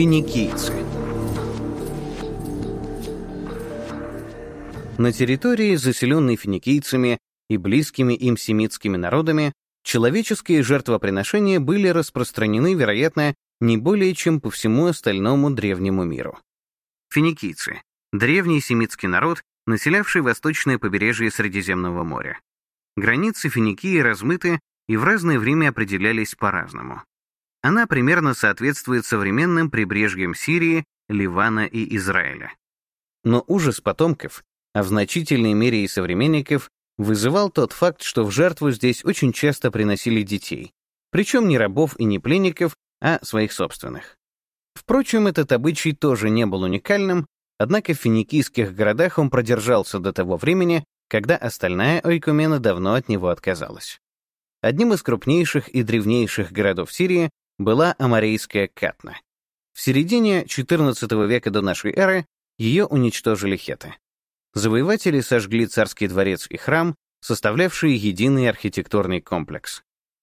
Финикийцы На территории, заселенной финикийцами и близкими им семитскими народами, человеческие жертвоприношения были распространены, вероятно, не более чем по всему остальному древнему миру. Финикийцы — древний семитский народ, населявший восточное побережье Средиземного моря. Границы Финикии размыты и в разное время определялись по-разному. Она примерно соответствует современным прибрежьям Сирии, Ливана и Израиля. Но ужас потомков, а в значительной мере и современников, вызывал тот факт, что в жертву здесь очень часто приносили детей, причем не рабов и не пленников, а своих собственных. Впрочем, этот обычай тоже не был уникальным, однако в финикийских городах он продержался до того времени, когда остальная ойкумена давно от него отказалась. Одним из крупнейших и древнейших городов Сирии была Амарейская Катна. В середине XIV века до нашей эры ее уничтожили хеты. Завоеватели сожгли царский дворец и храм, составлявшие единый архитектурный комплекс.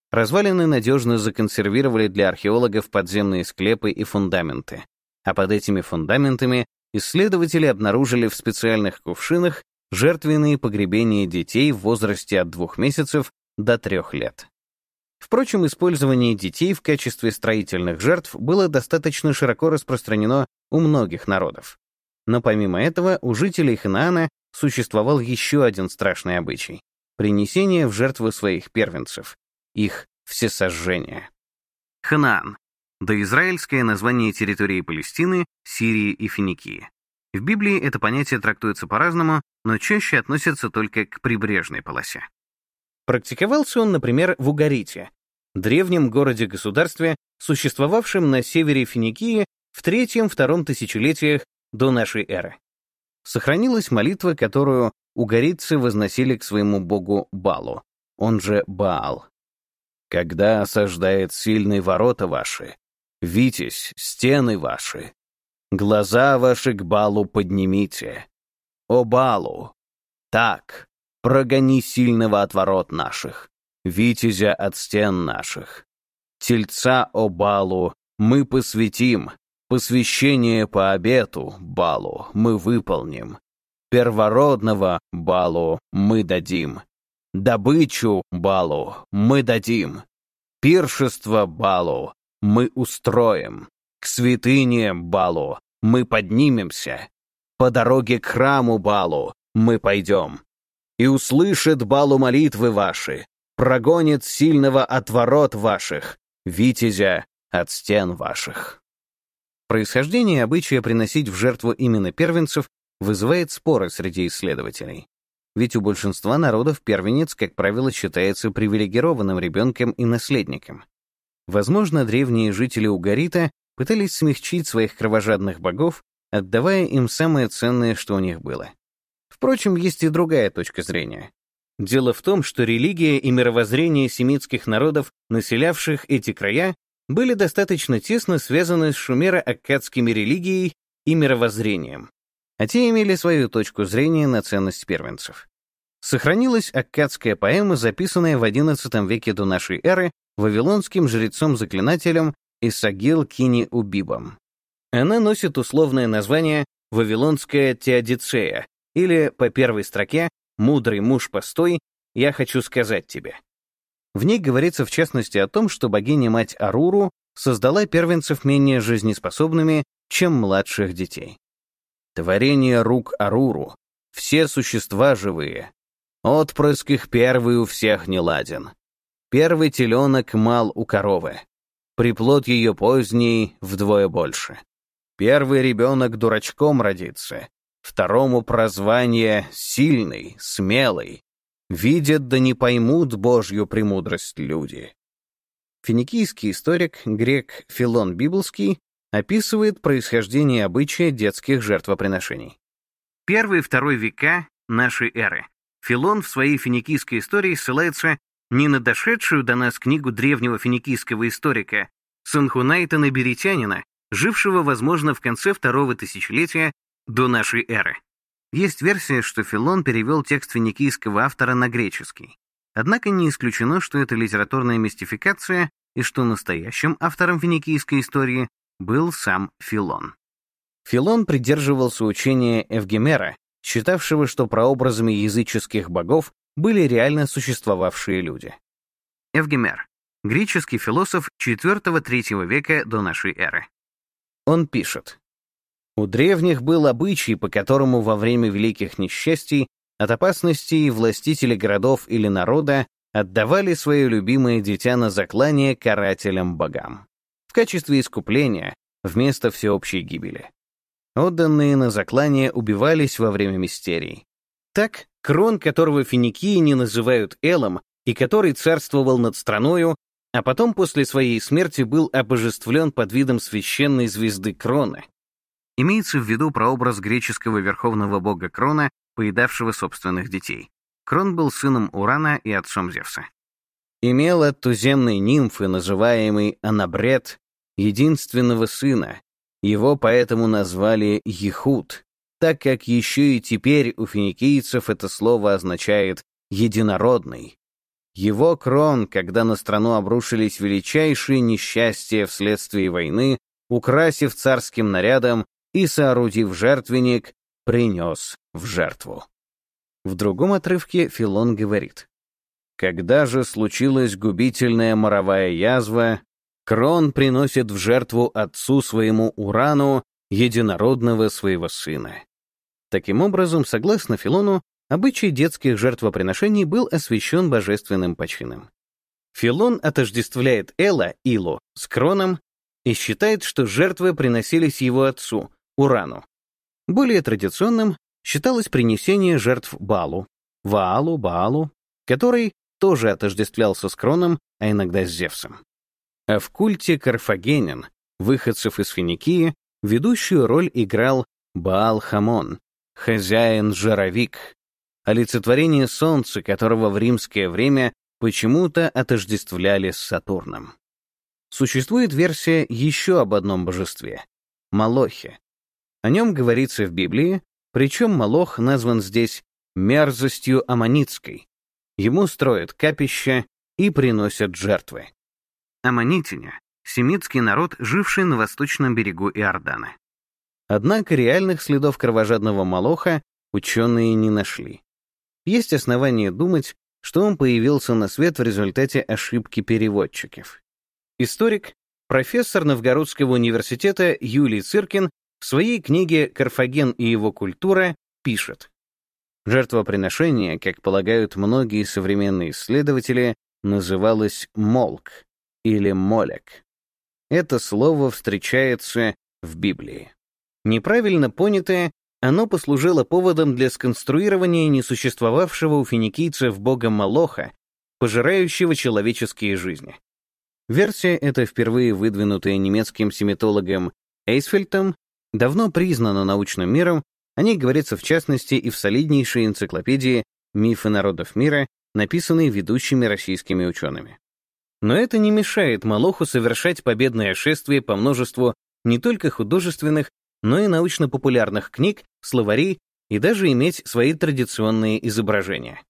Развалины надежно законсервировали для археологов подземные склепы и фундаменты, а под этими фундаментами исследователи обнаружили в специальных кувшинах жертвенные погребения детей в возрасте от двух месяцев до трех лет. Впрочем, использование детей в качестве строительных жертв было достаточно широко распространено у многих народов. Но помимо этого, у жителей Ханаана существовал еще один страшный обычай — принесение в жертву своих первенцев, их всесожжение. Ханаан — доизраильское название территории Палестины, Сирии и Финикии. В Библии это понятие трактуется по-разному, но чаще относится только к прибрежной полосе. Практиковался он, например, в Угарите, древнем городе-государстве, существовавшем на севере Финикии в третьем-втором тысячелетиях до нашей эры. Сохранилась молитва, которую угорийцы возносили к своему богу Балу, он же Баал. «Когда осаждает сильные ворота ваши, витязь, стены ваши, глаза ваши к Балу поднимите. О Балу! Так, прогони сильного от ворот наших, витязя от стен наших. Тельца, о Балу, мы посвятим, посвящение по обету, Балу, мы выполним. Первородного, Балу, мы дадим. Добычу, Балу, мы дадим. Пиршество, Балу, мы устроим. К святыне, Балу, мы поднимемся. По дороге к храму, Балу, мы пойдем и услышит балу молитвы ваши, прогонит сильного от ворот ваших, витязя от стен ваших. Происхождение обычая приносить в жертву именно первенцев вызывает споры среди исследователей. Ведь у большинства народов первенец, как правило, считается привилегированным ребенком и наследником. Возможно, древние жители Угарита пытались смягчить своих кровожадных богов, отдавая им самое ценное, что у них было Впрочем, есть и другая точка зрения. Дело в том, что религия и мировоззрение семитских народов, населявших эти края, были достаточно тесно связаны с шумеро-аккадскими религией и мировоззрением, а те имели свою точку зрения на ценность первенцев. Сохранилась аккадская поэма, записанная в XI веке до нашей эры вавилонским жрецом-заклинателем Исагил Кини Убибом. Она носит условное название «Вавилонская Теодицея», или по первой строке «Мудрый муж, постой, я хочу сказать тебе». В ней говорится в частности о том, что богиня-мать Аруру создала первенцев менее жизнеспособными, чем младших детей. Творение рук Аруру, все существа живые, отпрыск их первый у всех не ладен. Первый теленок мал у коровы, приплод ее поздний вдвое больше. Первый ребенок дурачком родится, Второму прозвание «сильный», «смелый». Видят да не поймут Божью премудрость люди. Финикийский историк, грек Филон Библский, описывает происхождение обычая детских жертвоприношений. Первый и второй века нашей эры. Филон в своей финикийской истории ссылается не на дошедшую до нас книгу древнего финикийского историка Санхунайта Наберитянина, жившего, возможно, в конце второго тысячелетия до нашей эры. Есть версия, что Филон перевел текст финикийского автора на греческий. Однако не исключено, что это литературная мистификация и что настоящим автором финикийской истории был сам Филон. Филон придерживался учения Эвгемера, считавшего, что прообразами языческих богов были реально существовавшие люди. Эвгемер — греческий философ IV-III века до нашей эры. Он пишет, «У древних был обычай, по которому во время великих несчастий от опасностей властители городов или народа отдавали свое любимое дитя на заклание карателям-богам в качестве искупления вместо всеобщей гибели. Отданные на заклание убивались во время мистерий. Так, Крон, которого финикии не называют Элом, и который царствовал над страною, а потом после своей смерти был обожествлен под видом священной звезды Крона. Имеется в виду прообраз греческого верховного бога Крона, поедавшего собственных детей. Крон был сыном Урана и отцом Зевса. Имел от туземной нимфы, называемой Анабред, единственного сына. Его поэтому назвали Ехуд, так как еще и теперь у финикийцев это слово означает «единородный». Его крон, когда на страну обрушились величайшие несчастья вследствие войны, украсив царским нарядом и соорудив жертвенник, принес в жертву. В другом отрывке Филон говорит, «Когда же случилась губительная моровая язва, Крон приносит в жертву отцу своему Урану единородного своего сына». Таким образом, согласно Филону, обычай детских жертвоприношений был освящен божественным почином. Филон отождествляет Эла, Илу, с Кроном и считает, что жертвы приносились его отцу, Урану. Более традиционным считалось принесение жертв Балу, Ваалу, Баалу, который тоже отождествлялся с Кроном, а иногда с Зевсом. А в культе Карфагенин, выходцев из Финикии, ведущую роль играл Баал-Хамон, хозяин-жировик, олицетворение солнца, которого в римское время почему-то отождествляли с Сатурном. Существует версия еще об одном божестве — Малохе. О нем говорится в Библии, причем Малох назван здесь мерзостью аммонитской. Ему строят капища и приносят жертвы. Аммонитяне — семитский народ, живший на восточном берегу Иордана. Однако реальных следов кровожадного Малоха ученые не нашли. Есть основания думать, что он появился на свет в результате ошибки переводчиков. Историк, профессор Новгородского университета Юлий Циркин в своей книге «Карфаген и его культура» пишет, Жертвоприношение, как полагают многие современные исследователи, называлось молк или молек. Это слово встречается в Библии. Неправильно понятое, оно послужило поводом для сконструирования несуществовавшего у финикийцев бога Молоха, пожирающего человеческие жизни. Версия эта, впервые выдвинутая немецким семитологом Эйсфельтом, давно признана научным миром, о ней говорится в частности и в солиднейшей энциклопедии «Мифы народов мира», написанной ведущими российскими учеными. Но это не мешает Малоху совершать победное шествие по множеству не только художественных, но и научно-популярных книг, словарей и даже иметь свои традиционные изображения.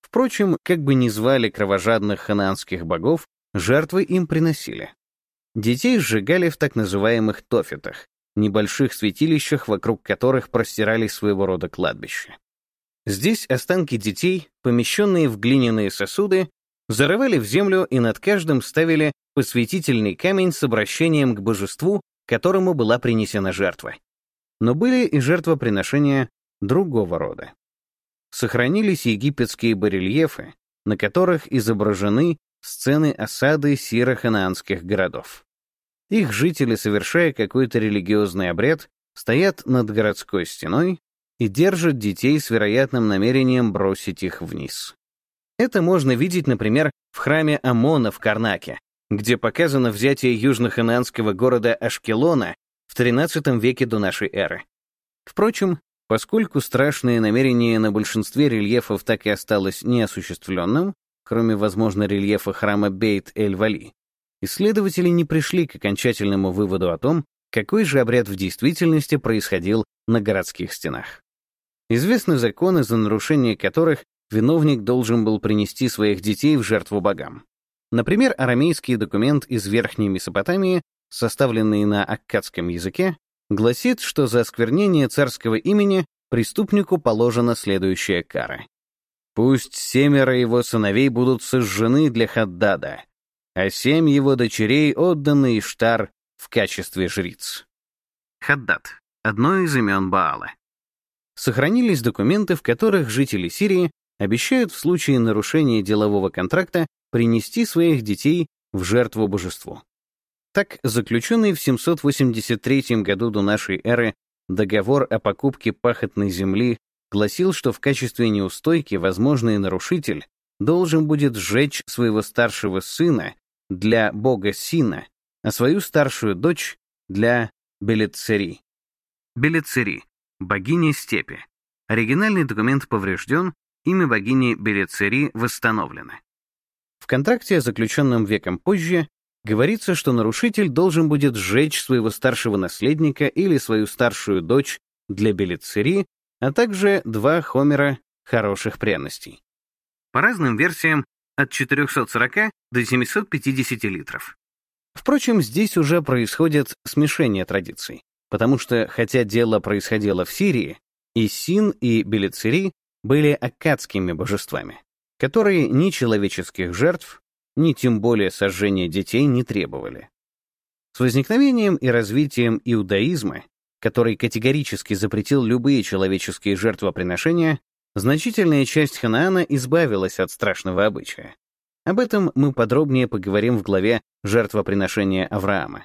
Впрочем, как бы ни звали кровожадных ханаанских богов, жертвы им приносили. Детей сжигали в так называемых тофетах, небольших святилищах, вокруг которых простирались своего рода кладбища. Здесь останки детей, помещенные в глиняные сосуды, зарывали в землю и над каждым ставили посвятительный камень с обращением к божеству, которому была принесена жертва. Но были и жертвоприношения другого рода. Сохранились египетские барельефы, на которых изображены сцены осады сиро-ханаанских городов. Их жители, совершая какой-то религиозный обряд, стоят над городской стеной и держат детей с вероятным намерением бросить их вниз. Это можно видеть, например, в храме Амона в Карнаке, где показано взятие южно-хананского города Ашкелона в XIII веке до нашей эры. Впрочем, поскольку страшное намерение на большинстве рельефов так и осталось неосуществленным, кроме, возможно, рельефа храма Бейт-эль-Вали, исследователи не пришли к окончательному выводу о том, какой же обряд в действительности происходил на городских стенах. Известны законы, за нарушение которых виновник должен был принести своих детей в жертву богам. Например, арамейский документ из Верхней Месопотамии составленный на аккадском языке, гласит, что за осквернение царского имени преступнику положена следующая кара. «Пусть семеро его сыновей будут сожжены для Хаддада, а семь его дочерей отданы Иштар в качестве жриц». Хаддад — одно из имен Баала. Сохранились документы, в которых жители Сирии обещают в случае нарушения делового контракта принести своих детей в жертву божеству. Так, заключенный в 783 году до нашей эры договор о покупке пахотной земли гласил, что в качестве неустойки возможный нарушитель должен будет сжечь своего старшего сына для бога Сина, а свою старшую дочь для Белецери. Белецери — богиня степи. Оригинальный документ поврежден, имя богини Белецери восстановлено. В контракте, заключенном веком позже, говорится, что нарушитель должен будет сжечь своего старшего наследника или свою старшую дочь для Белицери, а также два хомера хороших пряностей. По разным версиям, от 440 до 750 литров. Впрочем, здесь уже происходит смешение традиций, потому что, хотя дело происходило в Сирии, и Син, и Белицери были аккадскими божествами которые ни человеческих жертв, ни тем более сожжения детей не требовали. С возникновением и развитием иудаизма, который категорически запретил любые человеческие жертвоприношения, значительная часть Ханаана избавилась от страшного обычая. Об этом мы подробнее поговорим в главе «Жертвоприношение Авраама».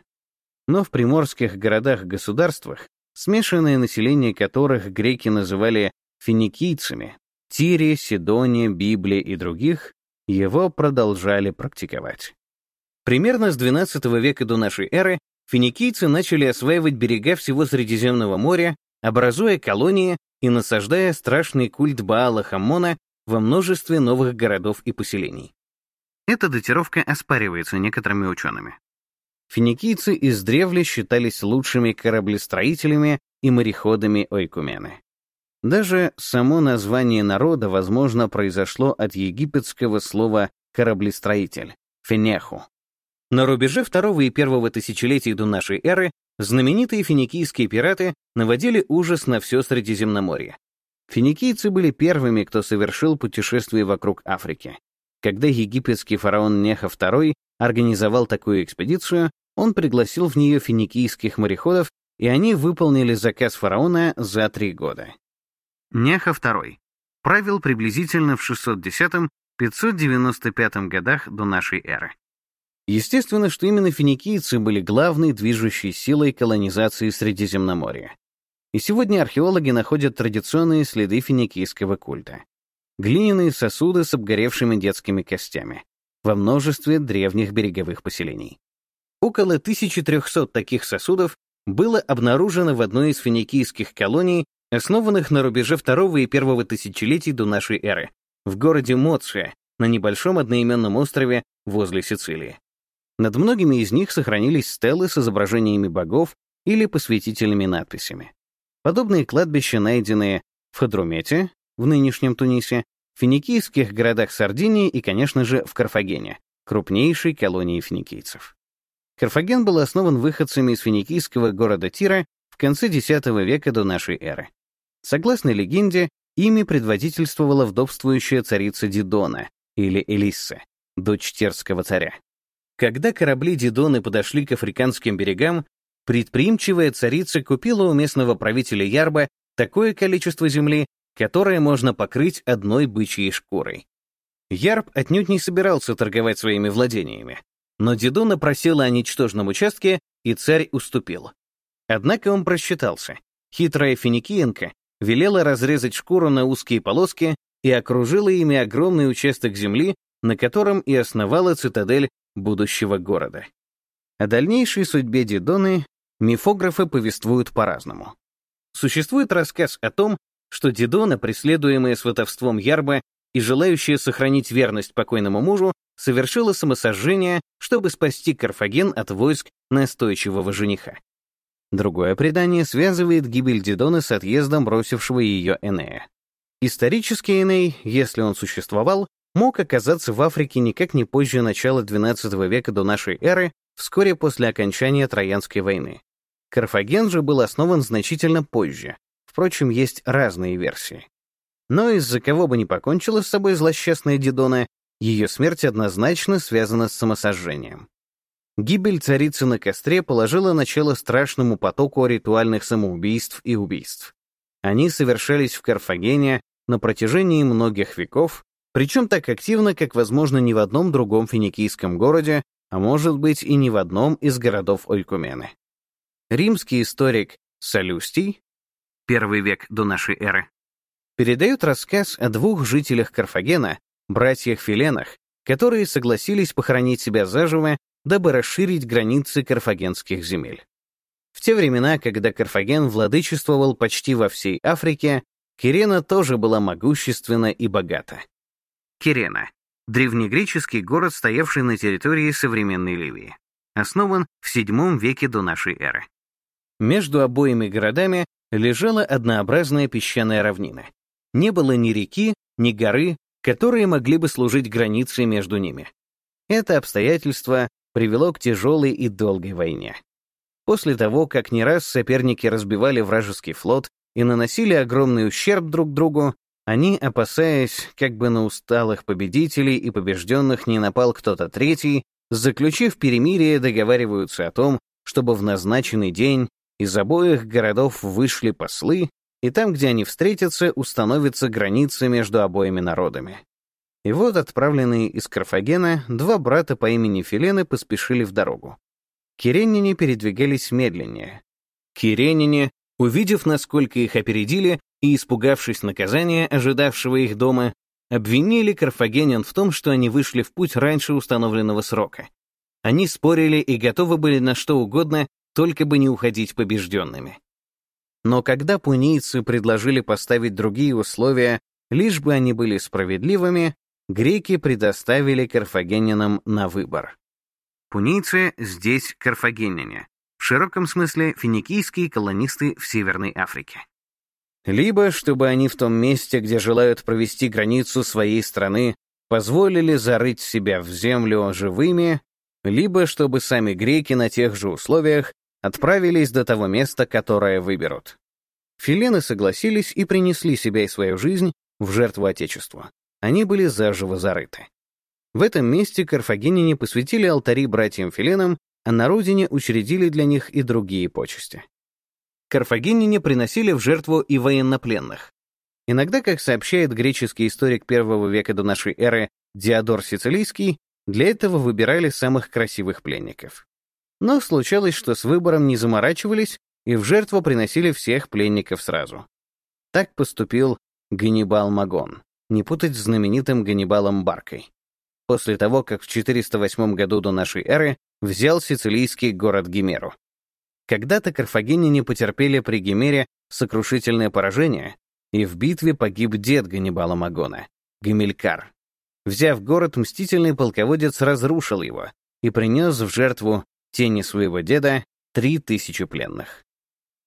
Но в приморских городах-государствах, смешанное население которых греки называли финикийцами, Тире, Сидоне, Библии и других его продолжали практиковать. Примерно с XII века до нашей эры финикийцы начали осваивать берега всего Средиземного моря, образуя колонии и насаждая страшный культ Баала Хаммона во множестве новых городов и поселений. Эта датировка оспаривается некоторыми учеными. Финикийцы издревле считались лучшими кораблестроителями и мореходами Ойкумены. Даже само название народа, возможно, произошло от египетского слова «кораблестроитель» — «фенеху». На рубеже второго и первого тысячелетий до нашей эры знаменитые финикийские пираты наводили ужас на все Средиземноморье. Финикийцы были первыми, кто совершил путешествие вокруг Африки. Когда египетский фараон Неха II организовал такую экспедицию, он пригласил в нее финикийских мореходов, и они выполнили заказ фараона за три года. Неха II правил приблизительно в 610-595 годах до нашей эры. Естественно, что именно финикийцы были главной движущей силой колонизации Средиземноморья. И сегодня археологи находят традиционные следы финикийского культа. Глиняные сосуды с обгоревшими детскими костями во множестве древних береговых поселений. Около 1300 таких сосудов было обнаружено в одной из финикийских колоний основанных на рубеже второго и первого тысячелетий до нашей эры, в городе Моция, на небольшом одноименном острове возле Сицилии. Над многими из них сохранились стелы с изображениями богов или посвятительными надписями. Подобные кладбища, найденные в Хадрумете, в нынешнем Тунисе, в финикийских городах Сардинии и, конечно же, в Карфагене, крупнейшей колонии финикийцев. Карфаген был основан выходцами из финикийского города Тира в конце X века до нашей эры. Согласно легенде, ими предводительствовала вдовствующая царица Дидона, или Элисса, дочь терского царя. Когда корабли Дидоны подошли к африканским берегам, предприимчивая царица купила у местного правителя Ярба такое количество земли, которое можно покрыть одной бычьей шкурой. Ярб отнюдь не собирался торговать своими владениями, но Дидона просила о ничтожном участке, и царь уступил. Однако он просчитался. Хитрая финикиенка велела разрезать шкуру на узкие полоски и окружила ими огромный участок земли, на котором и основала цитадель будущего города. О дальнейшей судьбе Дидоны мифографы повествуют по-разному. Существует рассказ о том, что Дидона, преследуемая сватовством Ярба и желающая сохранить верность покойному мужу, совершила самосожжение, чтобы спасти Карфаген от войск настойчивого жениха. Другое предание связывает гибель Дидоны с отъездом бросившего ее Энея. Исторический Эней, если он существовал, мог оказаться в Африке никак не позже начала XII века до нашей эры вскоре после окончания Троянской войны. Карфаген же был основан значительно позже. Впрочем, есть разные версии. Но из-за кого бы ни покончила с собой злосчастная Дидона, ее смерть однозначно связана с самосожжением. Гибель царицы на костре положила начало страшному потоку ритуальных самоубийств и убийств. Они совершались в Карфагене на протяжении многих веков, причем так активно, как, возможно, ни в одном другом финикийском городе, а может быть и ни в одном из городов Ойкумены. Римский историк Солюстий, первый век до нашей эры, передает рассказ о двух жителях Карфагена, братьях Филенах, которые согласились похоронить себя заживо, дабы расширить границы карфагенских земель. В те времена, когда Карфаген владычествовал почти во всей Африке, Кирена тоже была могущественна и богата. Кирена — древнегреческий город, стоявший на территории современной Ливии. Основан в VII веке до нашей эры. Между обоими городами лежала однообразная песчаная равнина. Не было ни реки, ни горы, которые могли бы служить границей между ними. Это обстоятельство привело к тяжелой и долгой войне. После того, как не раз соперники разбивали вражеский флот и наносили огромный ущерб друг другу, они, опасаясь, как бы на усталых победителей и побежденных не напал кто-то третий, заключив перемирие, договариваются о том, чтобы в назначенный день из обоих городов вышли послы, и там, где они встретятся, установятся границы между обоими народами. И вот, отправленные из Карфагена, два брата по имени Филены поспешили в дорогу. Киреннине передвигались медленнее. Киренине Увидев, насколько их опередили, и испугавшись наказания, ожидавшего их дома, обвинили карфагенян в том, что они вышли в путь раньше установленного срока. Они спорили и готовы были на что угодно, только бы не уходить побежденными. Но когда пунийцы предложили поставить другие условия, лишь бы они были справедливыми, греки предоставили карфагенянам на выбор. Пунийцы здесь карфагеняне, в широком смысле финикийские колонисты в Северной Африке. Либо, чтобы они в том месте, где желают провести границу своей страны, позволили зарыть себя в землю живыми, либо чтобы сами греки на тех же условиях отправились до того места, которое выберут. Филены согласились и принесли себя и свою жизнь в жертву Отечеству. Они были заживо зарыты. В этом месте карфагеняне посвятили алтари братьям Филенам а на родине учредили для них и другие почести. Карфагенине приносили в жертву и военнопленных. Иногда, как сообщает греческий историк первого века до нашей эры Диодор Сицилийский, для этого выбирали самых красивых пленников. Но случалось, что с выбором не заморачивались и в жертву приносили всех пленников сразу. Так поступил Ганнибал Магон, не путать с знаменитым Ганнибалом Баркой. После того, как в 408 году до нашей эры взял сицилийский город Гимеру. Когда-то карфагеняне потерпели при Гимере сокрушительное поражение, и в битве погиб дед Ганнибала Магона, Гамилькар. Взяв город, мстительный полководец разрушил его и принес в жертву тени своего деда три тысячи пленных.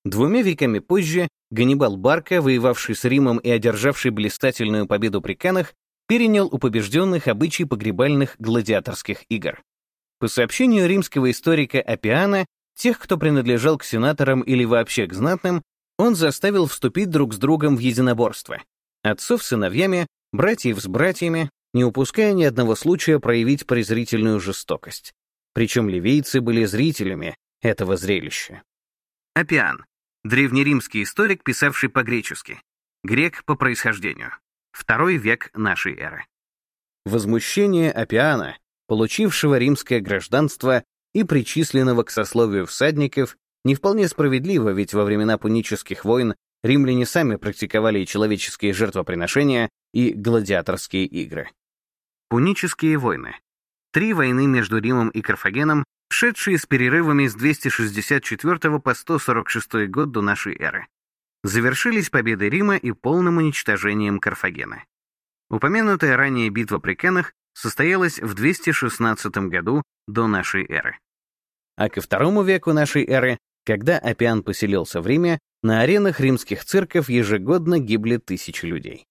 Двумя веками позже Ганнибал Барка, воевавший с Римом и одержавший блистательную победу при Канах, перенял у побежденных обычаи погребальных гладиаторских игр. По сообщению римского историка Апиана, тех, кто принадлежал к сенаторам или вообще к знатным, он заставил вступить друг с другом в единоборство. Отцов с сыновьями, братьев с братьями, не упуская ни одного случая проявить презрительную жестокость. Причем ливийцы были зрителями этого зрелища. Апиан — древнеримский историк, писавший по-гречески, грек по происхождению, второй век нашей эры. Возмущение Апиана получившего римское гражданство и причисленного к сословию всадников, не вполне справедливо, ведь во времена пунических войн римляне сами практиковали человеческие жертвоприношения, и гладиаторские игры. Пунические войны. Три войны между Римом и Карфагеном, шедшие с перерывами с 264 по 146 год до нашей эры. Завершились победой Рима и полным уничтожением Карфагена. Упомянутая ранее битва при Кенах состоялась в 216 году до нашей эры. А ко второму веку нашей эры, когда Апиан поселился в Риме, на аренах римских цирков ежегодно гибли тысячи людей.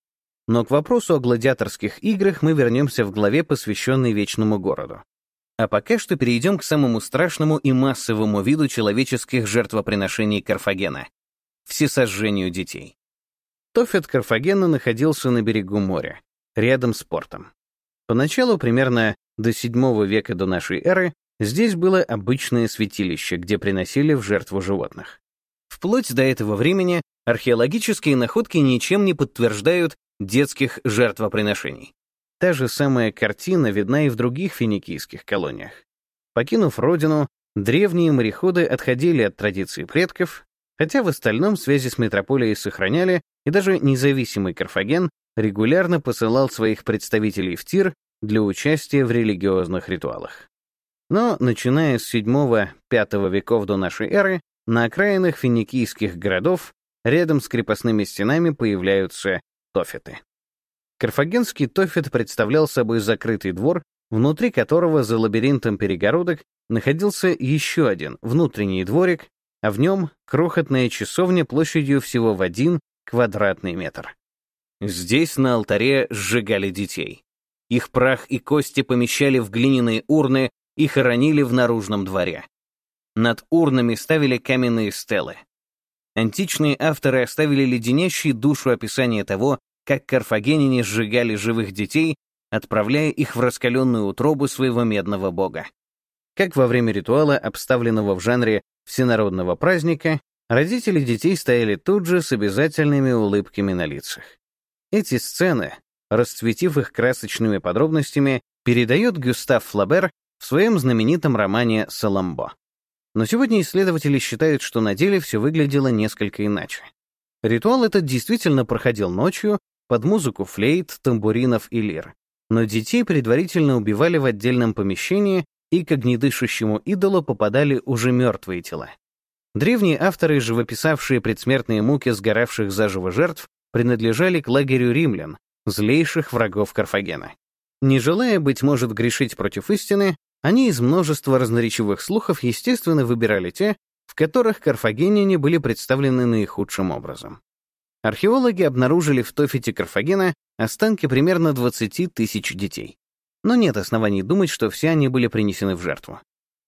Но к вопросу о гладиаторских играх мы вернемся в главе, посвященной Вечному городу. А пока что перейдем к самому страшному и массовому виду человеческих жертвоприношений Карфагена — всесожжению детей. Тофет Карфагена находился на берегу моря, рядом с портом. Поначалу, примерно до VII века до нашей эры, здесь было обычное святилище, где приносили в жертву животных. Вплоть до этого времени археологические находки ничем не подтверждают детских жертвоприношений. Та же самая картина видна и в других финикийских колониях. Покинув родину, древние мореходы отходили от традиций предков, хотя в остальном связи с метрополией сохраняли, и даже независимый Карфаген регулярно посылал своих представителей в Тир для участия в религиозных ритуалах. Но, начиная с VII-V веков до нашей эры, на окраинах финикийских городов рядом с крепостными стенами появляются тофеты. Карфагенский тофет представлял собой закрытый двор, внутри которого за лабиринтом перегородок находился еще один внутренний дворик, а в нем крохотная часовня площадью всего в один квадратный метр. Здесь на алтаре сжигали детей. Их прах и кости помещали в глиняные урны и хоронили в наружном дворе. Над урнами ставили каменные стелы. Античные авторы оставили леденящие душу описание того, как карфагенине сжигали живых детей, отправляя их в раскаленную утробу своего медного бога. Как во время ритуала, обставленного в жанре всенародного праздника, родители детей стояли тут же с обязательными улыбками на лицах. Эти сцены, расцветив их красочными подробностями, передает Гюстав Флабер в своем знаменитом романе «Саламбо». Но сегодня исследователи считают, что на деле все выглядело несколько иначе. Ритуал этот действительно проходил ночью, под музыку флейт, тамбуринов и лир. Но детей предварительно убивали в отдельном помещении, и к огнедышащему идолу попадали уже мертвые тела. Древние авторы, живописавшие предсмертные муки сгоравших заживо жертв, принадлежали к лагерю римлян, злейших врагов Карфагена. Не желая, быть может, грешить против истины, они из множества разноречивых слухов, естественно, выбирали те, в которых карфагеняне были представлены наихудшим образом. Археологи обнаружили в Тофите Карфагена останки примерно 20 тысяч детей. Но нет оснований думать, что все они были принесены в жертву.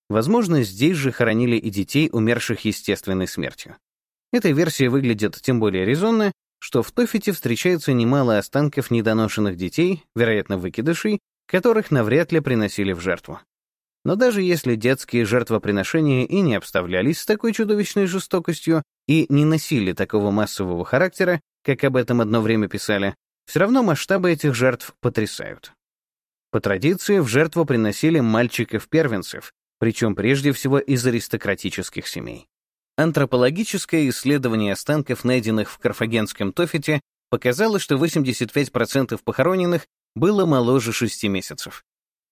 Возможно, здесь же хоронили и детей, умерших естественной смертью. Эта версия выглядит тем более резонно, что в Тофите встречается немало останков недоношенных детей, вероятно, выкидышей, которых навряд ли приносили в жертву. Но даже если детские жертвоприношения и не обставлялись с такой чудовищной жестокостью и не носили такого массового характера, как об этом одно время писали, все равно масштабы этих жертв потрясают. По традиции в жертву приносили мальчиков-первенцев, причем прежде всего из аристократических семей. Антропологическое исследование останков, найденных в карфагенском Тофете, показало, что 85% похороненных было моложе 6 месяцев.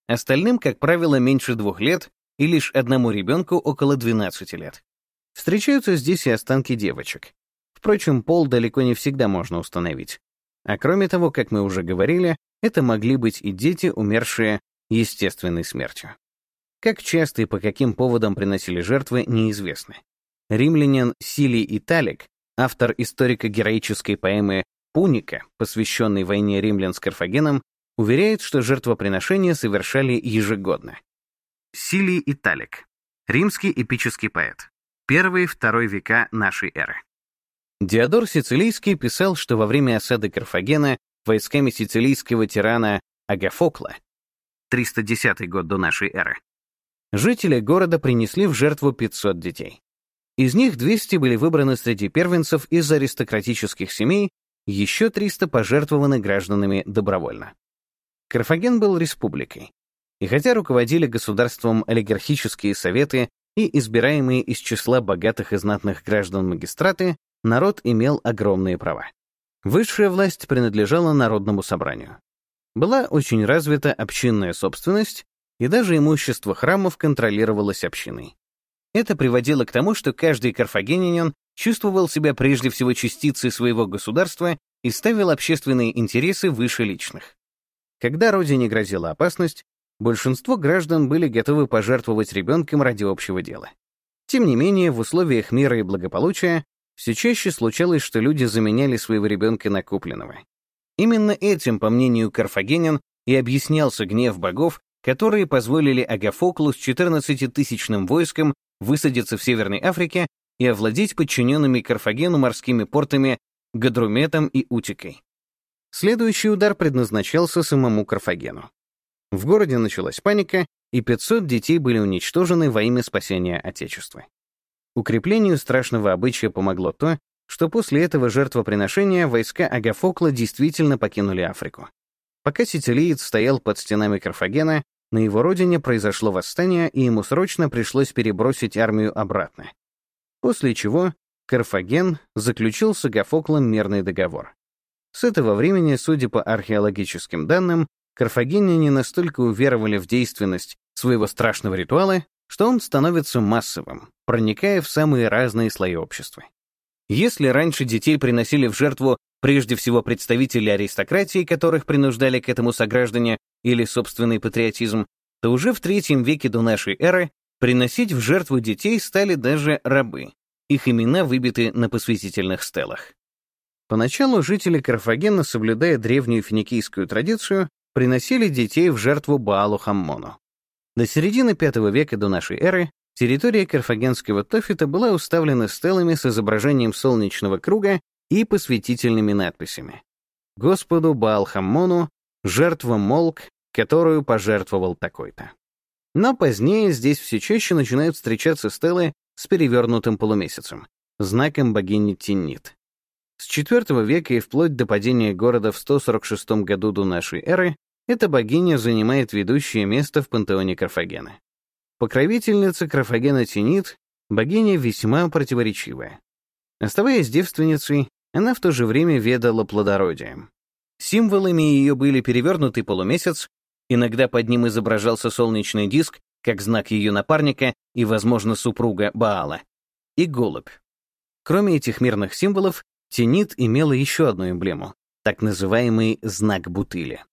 Остальным, как правило, меньше двух лет, и лишь одному ребенку около 12 лет. Встречаются здесь и останки девочек. Впрочем, пол далеко не всегда можно установить. А кроме того, как мы уже говорили, это могли быть и дети, умершие естественной смертью. Как часто и по каким поводам приносили жертвы, неизвестно. Римлянин Силий Италик, автор историко-героической поэмы «Пуника», посвященной войне римлян с Карфагеном, уверяет, что жертвоприношения совершали ежегодно. Силий Италик, римский эпический поэт, первый-второй века нашей эры. Диодор Сицилийский писал, что во время осады Карфагена войсками сицилийского тирана Агафокла, 310 год до нашей эры, жители города принесли в жертву 500 детей. Из них 200 были выбраны среди первенцев из аристократических семей, еще 300 пожертвованы гражданами добровольно. Карфаген был республикой. И хотя руководили государством олигархические советы и избираемые из числа богатых и знатных граждан магистраты, народ имел огромные права. Высшая власть принадлежала народному собранию. Была очень развита общинная собственность, и даже имущество храмов контролировалось общиной. Это приводило к тому, что каждый карфагенянин чувствовал себя прежде всего частицей своего государства и ставил общественные интересы выше личных. Когда родине грозила опасность, большинство граждан были готовы пожертвовать ребенком ради общего дела. Тем не менее, в условиях мира и благополучия все чаще случалось, что люди заменяли своего ребенка на купленного. Именно этим, по мнению карфагенян, и объяснялся гнев богов, которые позволили Агафоклу с 14-тысячным войском высадиться в Северной Африке и овладеть подчиненными Карфагену морскими портами Гадруметом и Утикой. Следующий удар предназначался самому Карфагену. В городе началась паника, и 500 детей были уничтожены во имя спасения Отечества. Укреплению страшного обычая помогло то, что после этого жертвоприношения войска Агафокла действительно покинули Африку. Пока сицилиец стоял под стенами Карфагена, на его родине произошло восстание, и ему срочно пришлось перебросить армию обратно. После чего Карфаген заключил с Агафоклом мирный договор. С этого времени, судя по археологическим данным, карфагеняне настолько уверовали в действенность своего страшного ритуала, что он становится массовым, проникая в самые разные слои общества. Если раньше детей приносили в жертву прежде всего представители аристократии, которых принуждали к этому сограждане или собственный патриотизм, то уже в третьем веке до нашей эры приносить в жертву детей стали даже рабы. Их имена выбиты на посвятительных стелах. Поначалу жители Карфагена, соблюдая древнюю финикийскую традицию, приносили детей в жертву Баалу Хаммону. До середины V века до нашей эры территория карфагенского Тофита была уставлена стелами с изображением солнечного круга и посвятительными надписями. Господу Баал Хаммону жертва Молк, которую пожертвовал такой-то. Но позднее здесь все чаще начинают встречаться стелы с перевернутым полумесяцем, знаком богини Тиннит. С IV века и вплоть до падения города в 146 году до нашей эры эта богиня занимает ведущее место в пантеоне Карфагена. Покровительница Карфагена Тинит — богиня весьма противоречивая. Оставаясь девственницей, она в то же время ведала плодородием. Символами ее были перевернутый полумесяц, иногда под ним изображался солнечный диск, как знак ее напарника и, возможно, супруга Баала, и голубь. Кроме этих мирных символов, Тенит имела еще одну эмблему, так называемый знак бутыли.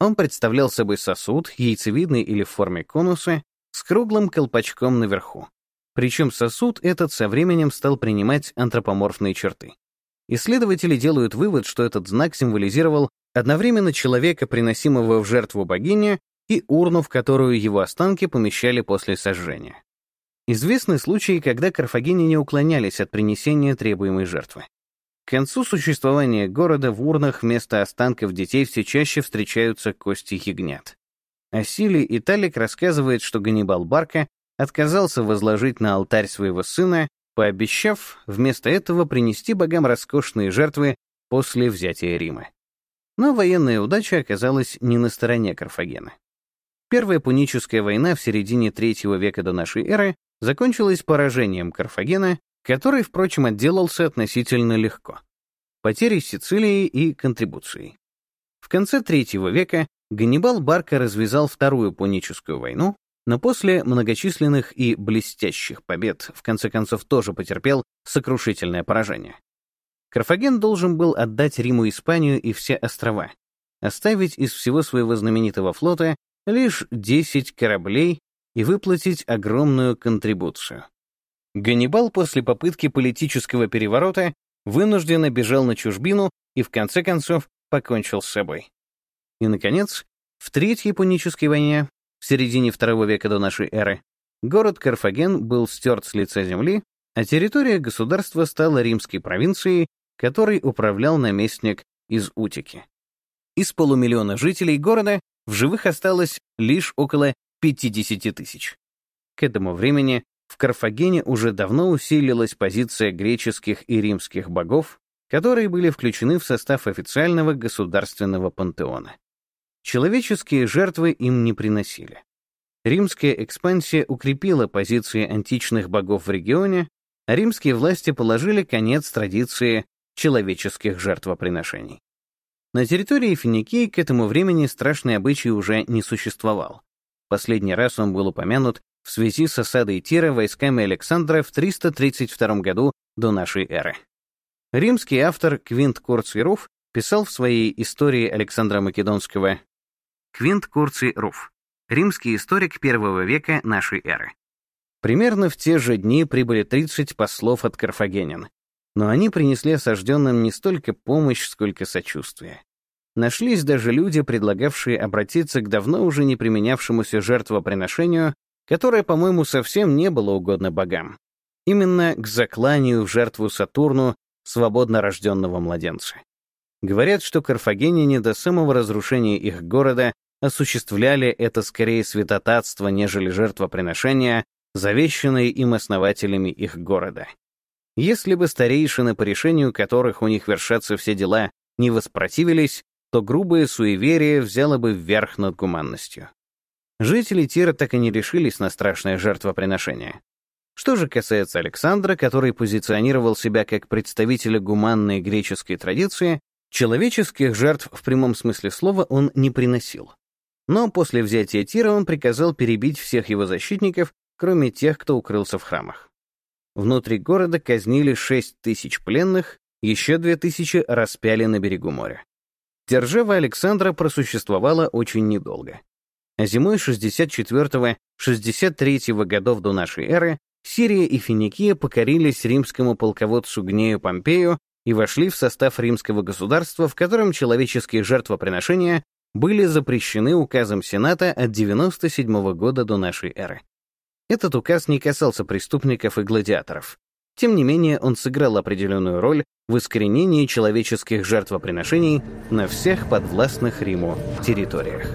Он представлял собой сосуд, яйцевидный или в форме конуса, с круглым колпачком наверху. Причем сосуд этот со временем стал принимать антропоморфные черты. Исследователи делают вывод, что этот знак символизировал одновременно человека, приносимого в жертву богине, и урну, в которую его останки помещали после сожжения. Известны случаи, когда карфагене не уклонялись от принесения требуемой жертвы. К концу существования города в урнах вместо останков детей все чаще встречаются кости ягнят. Асилий Италик рассказывает, что Ганнибал Барка отказался возложить на алтарь своего сына, пообещав вместо этого принести богам роскошные жертвы после взятия Рима. Но военная удача оказалась не на стороне Карфагена. Первая пуническая война в середине III века до нашей эры закончилась поражением Карфагена который, впрочем, отделался относительно легко. Потери Сицилии и контрибуцией. В конце III века Ганнибал Барка развязал Вторую Пуническую войну, но после многочисленных и блестящих побед в конце концов тоже потерпел сокрушительное поражение. Карфаген должен был отдать Риму Испанию и все острова, оставить из всего своего знаменитого флота лишь 10 кораблей и выплатить огромную контрибуцию. Ганнибал после попытки политического переворота вынужденно бежал на чужбину и в конце концов покончил с собой. И, наконец, в Третьей Пунической войне, в середине II века до нашей эры, город Карфаген был стерт с лица земли, а территория государства стала римской провинцией, которой управлял наместник из Утики. Из полумиллиона жителей города в живых осталось лишь около 50 тысяч. К этому времени в Карфагене уже давно усилилась позиция греческих и римских богов, которые были включены в состав официального государственного пантеона. Человеческие жертвы им не приносили. Римская экспансия укрепила позиции античных богов в регионе, а римские власти положили конец традиции человеческих жертвоприношений. На территории Финикии к этому времени страшный обычай уже не существовал. Последний раз он был упомянут в связи с осадой Тира войсками Александра в 332 году до нашей эры. Римский автор Квинт Курций Руф писал в своей истории Александра Македонского Квинт Курций Руф, римский историк первого века нашей эры. Примерно в те же дни прибыли 30 послов от карфагенян, но они принесли осажденным не столько помощь, сколько сочувствие. нашлись даже люди, предлагавшие обратиться к давно уже не применявшемуся жертвоприношению, которое, по-моему, совсем не было угодно богам. Именно к закланию в жертву Сатурну свободно рожденного младенца. Говорят, что карфагеняне до самого разрушения их города осуществляли это скорее святотатство, нежели жертвоприношение, завещанное им основателями их города. Если бы старейшины, по решению которых у них вершатся все дела, не воспротивились, то грубое суеверие взяло бы вверх над гуманностью. Жители Тира так и не решились на страшное жертвоприношение. Что же касается Александра, который позиционировал себя как представителя гуманной греческой традиции, человеческих жертв в прямом смысле слова он не приносил. Но после взятия Тира он приказал перебить всех его защитников, кроме тех, кто укрылся в храмах. Внутри города казнили 6 тысяч пленных, еще 2 тысячи распяли на берегу моря. Держава Александра просуществовала очень недолго. Зимой 64-63 годов до нашей эры Сирия и Финикия покорились римскому полководцу Гнею Помпею и вошли в состав римского государства, в котором человеческие жертвоприношения были запрещены указом Сената от 97 года до нашей эры. Этот указ не касался преступников и гладиаторов. Тем не менее, он сыграл определенную роль в искоренении человеческих жертвоприношений на всех подвластных Риму территориях.